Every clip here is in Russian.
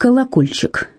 Колокольчик.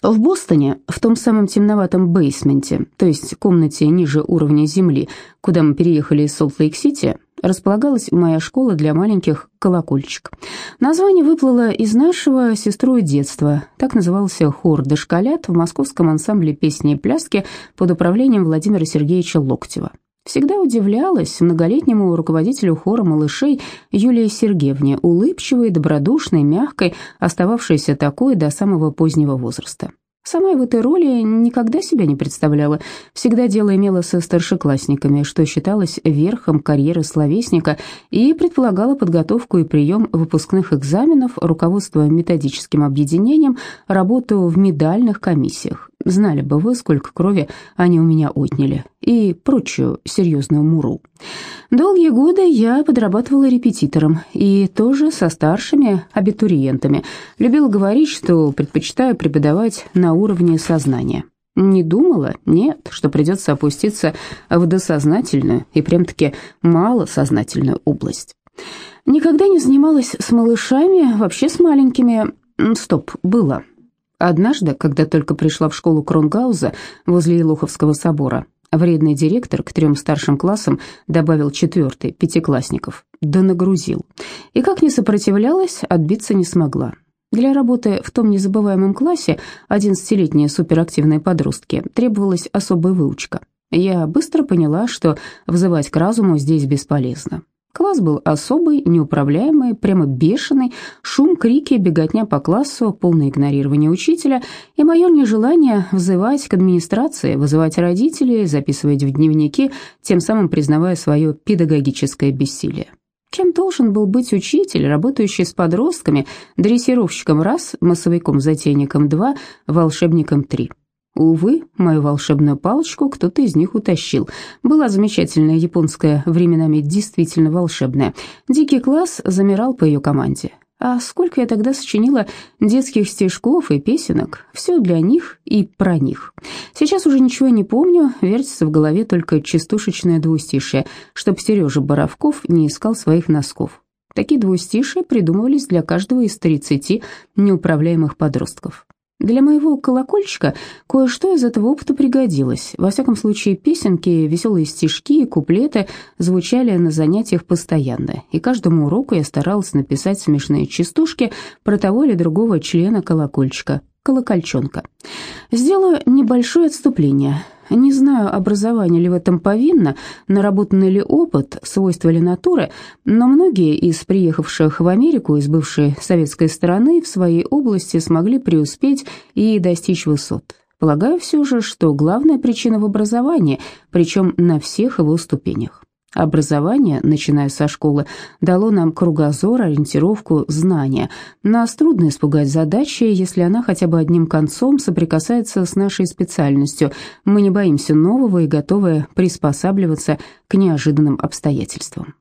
В Бостоне, в том самом темноватом бейсменте, то есть комнате ниже уровня земли, куда мы переехали из Солт-Лейк-Сити, располагалась моя школа для маленьких «Колокольчик». Название выплыло из нашего сестрой детства. Так назывался хор «Дошколят» в московском ансамбле песни и пляски под управлением Владимира Сергеевича Локтева. Всегда удивлялась многолетнему руководителю хора малышей Юлии Сергеевне, улыбчивой, добродушной, мягкой, остававшейся такой до самого позднего возраста. Сама в этой роли никогда себя не представляла. Всегда дело имела со старшеклассниками, что считалось верхом карьеры словесника и предполагала подготовку и прием выпускных экзаменов, руководство методическим объединением, работу в медальных комиссиях. Знали бы вы, сколько крови они у меня отняли, и прочую серьезную муру. Долгие годы я подрабатывала репетитором, и тоже со старшими абитуриентами. Любила говорить, что предпочитаю преподавать на уровне сознания. Не думала, нет, что придется опуститься в досознательную и прям-таки малосознательную область. Никогда не занималась с малышами, вообще с маленькими. Стоп, было. Однажды, когда только пришла в школу Кронгауза возле Елоховского собора, вредный директор к трем старшим классам добавил четвертый, пятиклассников, да нагрузил. И как не сопротивлялась, отбиться не смогла. Для работы в том незабываемом классе 11-летние суперактивные подростки требовалась особая выучка. Я быстро поняла, что взывать к разуму здесь бесполезно. Класс был особый, неуправляемый, прямо бешеный, шум, крики, беготня по классу, полное игнорирование учителя и мое нежелание взывать к администрации, вызывать родителей, записывать в дневники, тем самым признавая свое педагогическое бессилие. Кем должен был быть учитель, работающий с подростками, дрессировщиком раз, массовиком-затейником два, волшебником три? Увы, мою волшебную палочку кто-то из них утащил. Была замечательная японская, временами действительно волшебная. Дикий класс замирал по ее команде. А сколько я тогда сочинила детских стишков и песенок, все для них и про них. Сейчас уже ничего не помню, вертится в голове только частушечное двустишие, чтоб Сережа Боровков не искал своих носков. Такие двустишия придумывались для каждого из 30 неуправляемых подростков. Для моего колокольчика кое-что из этого опыта пригодилось. Во всяком случае, песенки, веселые стишки и куплеты звучали на занятиях постоянно, и каждому уроку я старалась написать смешные частушки про того или другого члена колокольчика, колокольчонка. Сделаю небольшое отступление. Не знаю, образование ли в этом повинно, наработанный ли опыт, свойства ли натуры, но многие из приехавших в Америку из бывшей советской стороны в своей области смогли преуспеть и достичь высот. Полагаю все же, что главная причина в образовании, причем на всех его ступенях. Образование, начиная со школы, дало нам кругозор, ориентировку, знания. Нас трудно испугать задачи, если она хотя бы одним концом соприкасается с нашей специальностью. Мы не боимся нового и готовы приспосабливаться к неожиданным обстоятельствам.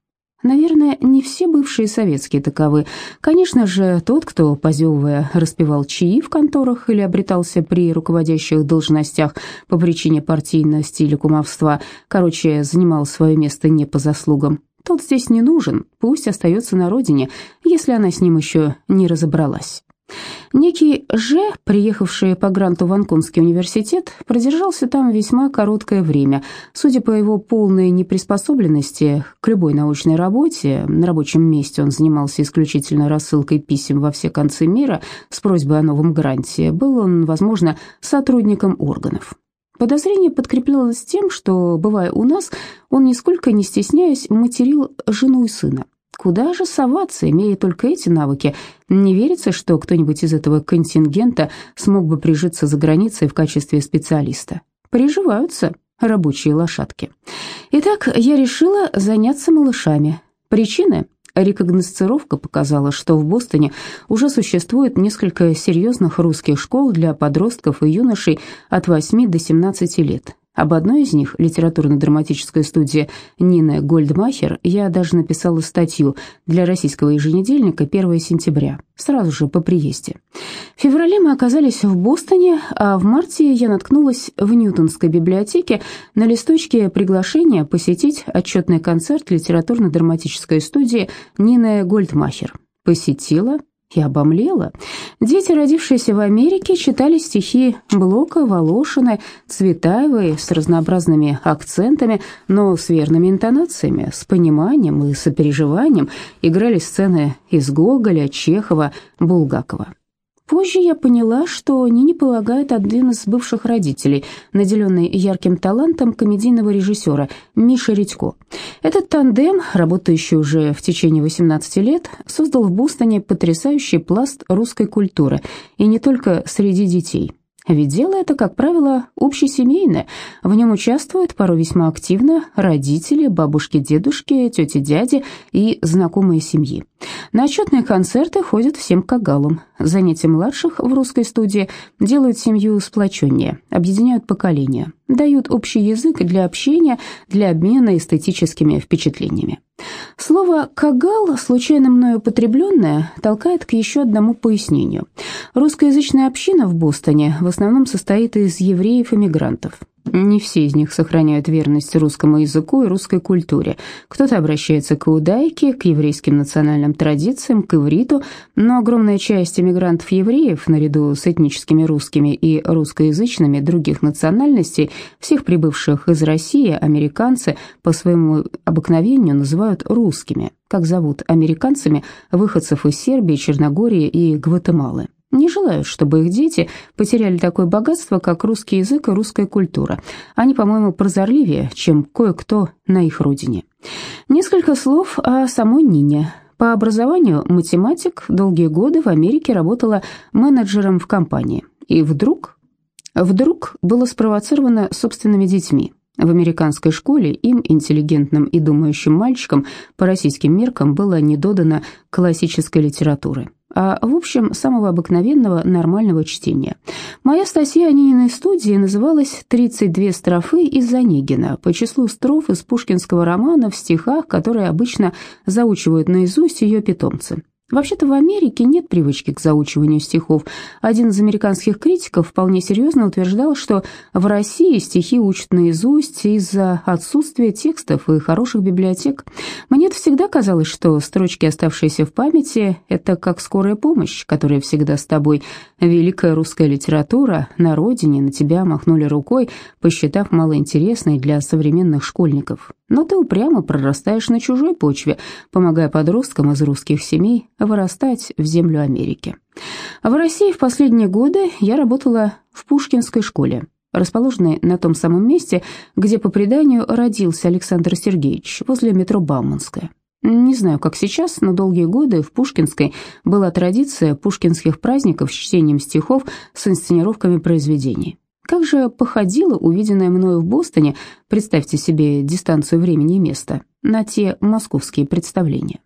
Наверное, не все бывшие советские таковы. Конечно же, тот, кто, позевывая, распевал чаи в конторах или обретался при руководящих должностях по причине партийности или кумовства, короче, занимал свое место не по заслугам, тот здесь не нужен, пусть остается на родине, если она с ним еще не разобралась. Некий Ж, приехавший по гранту в Анконский университет, продержался там весьма короткое время. Судя по его полной неприспособленности к любой научной работе, на рабочем месте он занимался исключительно рассылкой писем во все концы мира с просьбой о новом гранте, был он, возможно, сотрудником органов. Подозрение подкреплялось тем, что, бывая у нас, он, нисколько не стесняясь, материл жену и сына. Куда же соваться, имея только эти навыки? Не верится, что кто-нибудь из этого контингента смог бы прижиться за границей в качестве специалиста. Приживаются рабочие лошадки. Итак, я решила заняться малышами. Причины? Рекогносцировка показала, что в Бостоне уже существует несколько серьезных русских школ для подростков и юношей от 8 до 17 лет. Об одной из них, литературно-драматической студии Нины Гольдмахер, я даже написала статью для российского еженедельника 1 сентября, сразу же по приезде. В феврале мы оказались в Бостоне, а в марте я наткнулась в Ньютонской библиотеке на листочке приглашения посетить отчетный концерт литературно-драматической студии Нины Гольдмахер. Посетила Я обомлела. Дети, родившиеся в Америке, читали стихи Блока, Волошина, Цветаевой с разнообразными акцентами, но с верными интонациями, с пониманием и сопереживанием, играли сцены из Гоголя, Чехова, Булгакова. Позже я поняла, что Нине полагает один из бывших родителей, наделенный ярким талантом комедийного режиссера Миша Редько. Этот тандем, работающий уже в течение 18 лет, создал в Бостоне потрясающий пласт русской культуры, и не только среди детей – ведь дело это, как правило, общесемейное. В нем участвуют порой весьма активно родители, бабушки, дедушки, тети, дяди и знакомые семьи. На отчетные концерты ходят всем кагалам. Занятия младших в русской студии делают семью сплоченнее, объединяют поколения, дают общий язык для общения, для обмена эстетическими впечатлениями. Слово «кагал», случайно мною употребленное, толкает к еще одному пояснению. Русскоязычная община в Бостоне в основном состоит из евреев-эмигрантов. Не все из них сохраняют верность русскому языку и русской культуре. Кто-то обращается к иудайке, к еврейским национальным традициям, к ивриту, но огромная часть эмигрантов-евреев, наряду с этническими русскими и русскоязычными других национальностей, всех прибывших из России, американцы по своему обыкновению называют русскими, как зовут американцами выходцев из Сербии, Черногории и Гватемалы не желают, чтобы их дети потеряли такое богатство, как русский язык и русская культура. Они, по-моему, прозорливее, чем кое-кто на их родине. Несколько слов о самой Нине. По образованию математик, долгие годы в Америке работала менеджером в компании. И вдруг... Вдруг было спровоцировано собственными детьми. В американской школе им, интеллигентным и думающим мальчикам, по российским меркам было не додано классической литературы а в общем самого обыкновенного нормального чтения. Моя статья о Нининой студии называлась «32 строфы из Онегина» по числу строф из пушкинского романа в стихах, которые обычно заучивают наизусть ее питомцы. Вообще-то в Америке нет привычки к заучиванию стихов. Один из американских критиков вполне серьезно утверждал, что в России стихи учат наизусть из-за отсутствия текстов и хороших библиотек. Мне всегда казалось, что строчки, оставшиеся в памяти, это как скорая помощь, которая всегда с тобой. Великая русская литература на родине на тебя махнули рукой, посчитав малоинтересной для современных школьников. Но ты упрямо прорастаешь на чужой почве, помогая подросткам из русских семей вырастать в землю Америки. В России в последние годы я работала в Пушкинской школе, расположенной на том самом месте, где по преданию родился Александр Сергеевич, возле метро Бауманская. Не знаю, как сейчас, но долгие годы в Пушкинской была традиция пушкинских праздников с чтением стихов с инсценировками произведений. Как же походило увиденное мною в Бостоне, представьте себе дистанцию времени и места, на те московские представления.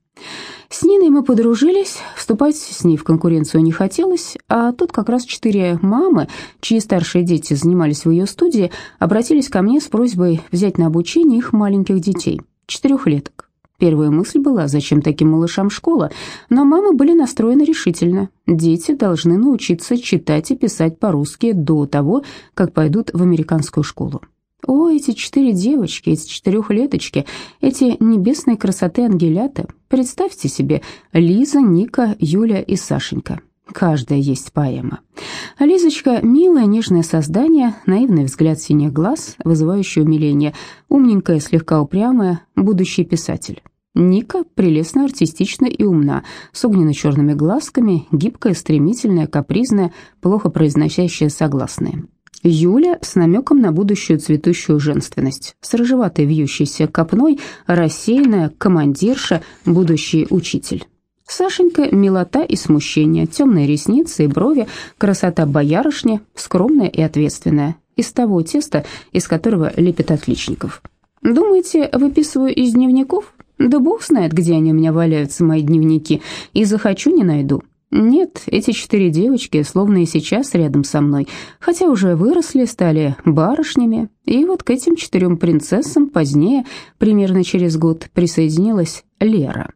С Ниной мы подружились, вступать с ней в конкуренцию не хотелось, а тут как раз четыре мамы, чьи старшие дети занимались в ее студии, обратились ко мне с просьбой взять на обучение их маленьких детей, четырехлеток. Первая мысль была, зачем таким малышам школа, но мамы были настроены решительно. Дети должны научиться читать и писать по-русски до того, как пойдут в американскую школу. О, эти четыре девочки, эти четырехлеточки, эти небесные красоты ангелята. Представьте себе, Лиза, Ника, Юля и Сашенька. Каждая есть поэма. Лизочка – милое, нежное создание, наивный взгляд синих глаз, вызывающий умиление, умненькая, слегка упрямая, будущий писатель. Ника прелестно, артистична и умна, с огненно-черными глазками, гибкая, стремительная, капризная, плохо произносящая согласные. Юля с намеком на будущую цветущую женственность, с рыжеватой вьющейся копной, рассеянная, командирша, будущий учитель. Сашенька – милота и смущение, темные ресницы и брови, красота боярышни, скромная и ответственная, из того теста, из которого лепят отличников. Думаете, выписываю из дневников? Да бог знает, где они у меня валяются, мои дневники, и захочу не найду. Нет, эти четыре девочки словно и сейчас рядом со мной, хотя уже выросли, стали барышнями, и вот к этим четырем принцессам позднее, примерно через год, присоединилась Лера.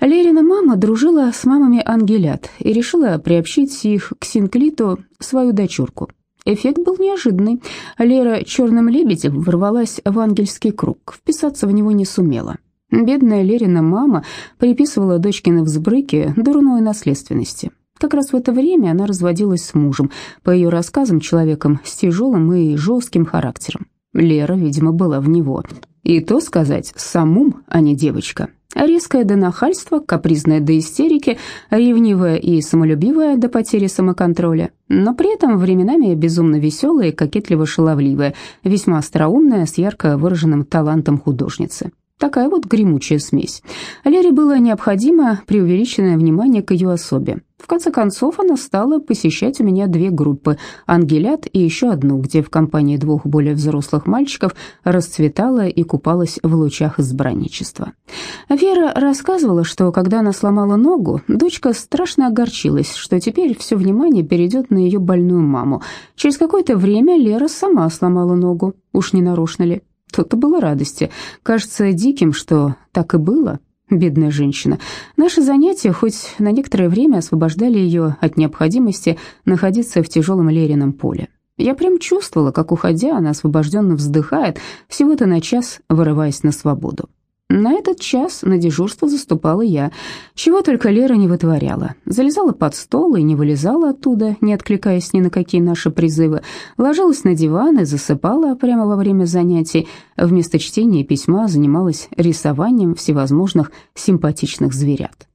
Лерина мама дружила с мамами ангелят и решила приобщить их к Синклиту свою дочурку. Эффект был неожиданный. Лера черным лебедем ворвалась в ангельский круг, вписаться в него не сумела. Бедная Лерина мама приписывала дочкины взбрыки дурной наследственности. Как раз в это время она разводилась с мужем, по ее рассказам, человеком с тяжелым и жестким характером. Лера, видимо, была в него. И то сказать, самум, а не девочка. Резкая до нахальства, капризная до истерики, ревнивая и самолюбивая до потери самоконтроля, но при этом временами безумно веселая и кокетливо-шаловливая, весьма остроумная, с ярко выраженным талантом художницы. Такая вот гремучая смесь. Лере было необходимо преувеличенное внимание к ее особе. В конце концов, она стала посещать у меня две группы – ангелят и еще одну, где в компании двух более взрослых мальчиков расцветала и купалась в лучах избранничества. Вера рассказывала, что когда она сломала ногу, дочка страшно огорчилась, что теперь все внимание перейдет на ее больную маму. Через какое-то время Лера сама сломала ногу, уж не нарочно ли. То-то было радости. Кажется диким, что так и было. Бедная женщина. Наши занятия хоть на некоторое время освобождали ее от необходимости находиться в тяжелом Лерином поле. Я прям чувствовала, как, уходя, она освобожденно вздыхает, всего-то на час вырываясь на свободу. На этот час на дежурство заступала я. Чего только Лера не вытворяла. Залезала под стол и не вылезала оттуда, не откликаясь ни на какие наши призывы. Ложилась на диван и засыпала прямо во время занятий. Вместо чтения письма занималась рисованием всевозможных симпатичных зверят.